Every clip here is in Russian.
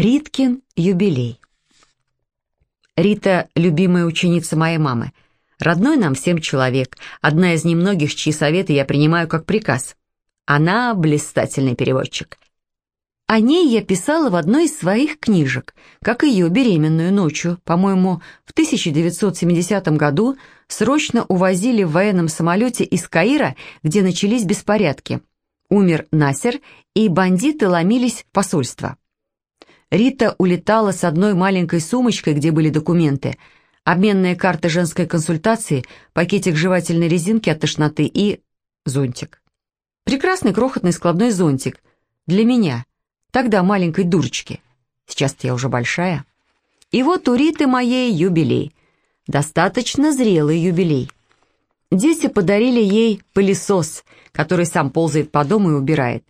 Риткин юбилей. Рита – любимая ученица моей мамы. Родной нам всем человек, одна из немногих, чьи советы я принимаю как приказ. Она – блистательный переводчик. О ней я писала в одной из своих книжек, как ее беременную ночью, по-моему, в 1970 году срочно увозили в военном самолете из Каира, где начались беспорядки. Умер Насер, и бандиты ломились в посольство. Рита улетала с одной маленькой сумочкой, где были документы, обменная карта женской консультации, пакетик жевательной резинки от тошноты и зонтик. Прекрасный крохотный складной зонтик. Для меня. Тогда маленькой дурочки. Сейчас-то я уже большая. И вот у Риты моей юбилей. Достаточно зрелый юбилей. Дети подарили ей пылесос, который сам ползает по дому и убирает.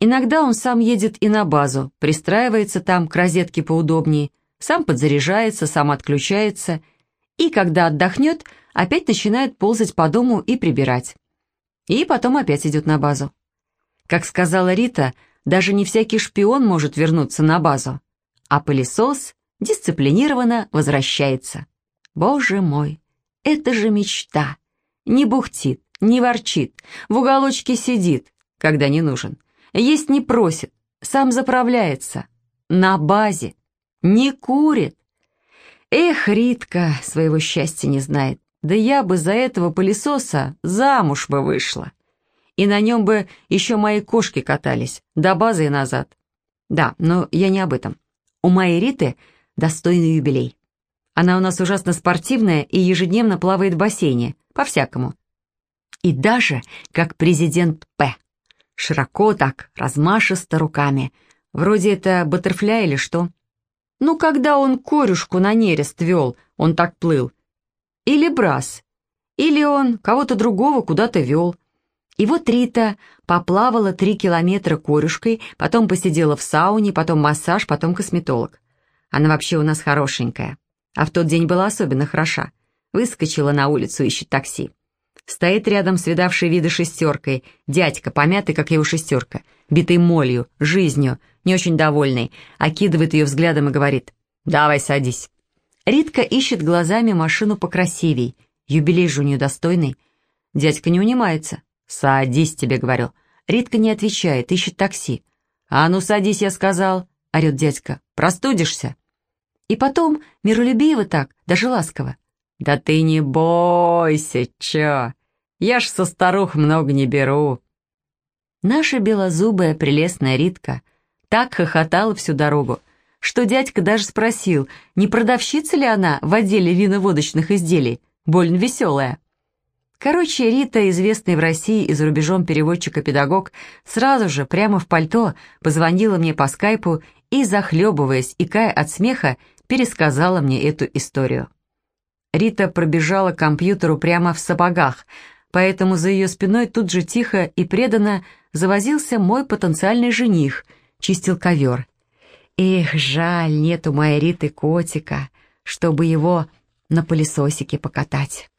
Иногда он сам едет и на базу, пристраивается там к розетке поудобнее, сам подзаряжается, сам отключается, и когда отдохнет, опять начинает ползать по дому и прибирать. И потом опять идет на базу. Как сказала Рита, даже не всякий шпион может вернуться на базу, а пылесос дисциплинированно возвращается. Боже мой, это же мечта! Не бухтит, не ворчит, в уголочке сидит, когда не нужен. Есть не просит, сам заправляется. На базе. Не курит. Эх, Ритка своего счастья не знает. Да я бы за этого пылесоса замуж бы вышла. И на нем бы еще мои кошки катались, до базы и назад. Да, но я не об этом. У моей Риты достойный юбилей. Она у нас ужасно спортивная и ежедневно плавает в бассейне, по-всякому. И даже как президент П. Широко так, размашисто руками. Вроде это баттерфляй или что. Ну, когда он корюшку на нерест вел, он так плыл. Или брас. Или он кого-то другого куда-то вел. И вот Рита поплавала три километра корюшкой, потом посидела в сауне, потом массаж, потом косметолог. Она вообще у нас хорошенькая. А в тот день была особенно хороша. Выскочила на улицу, ищет такси. Стоит рядом с видавшей виды шестеркой, дядька, помятый, как его шестерка, битый молью, жизнью, не очень довольный, окидывает ее взглядом и говорит «Давай садись». Ритка ищет глазами машину покрасивей, юбилей же у нее достойный. Дядька не унимается. «Садись, тебе говорю». Ритка не отвечает, ищет такси. «А ну садись, я сказал», — орет дядька. «Простудишься?» И потом, миролюбиво так, даже ласково. «Да ты не бойся, чё? Я ж со старух много не беру». Наша белозубая прелестная Ритка так хохотала всю дорогу, что дядька даже спросил, не продавщица ли она в отделе виноводочных изделий, больно веселая. Короче, Рита, известный в России и за рубежом переводчик-педагог, сразу же, прямо в пальто, позвонила мне по скайпу и, захлебываясь, икая от смеха, пересказала мне эту историю. Рита пробежала к компьютеру прямо в сапогах, поэтому за ее спиной тут же тихо и преданно завозился мой потенциальный жених, чистил ковер. Эх, жаль, нет у моей Риты котика, чтобы его на пылесосике покатать.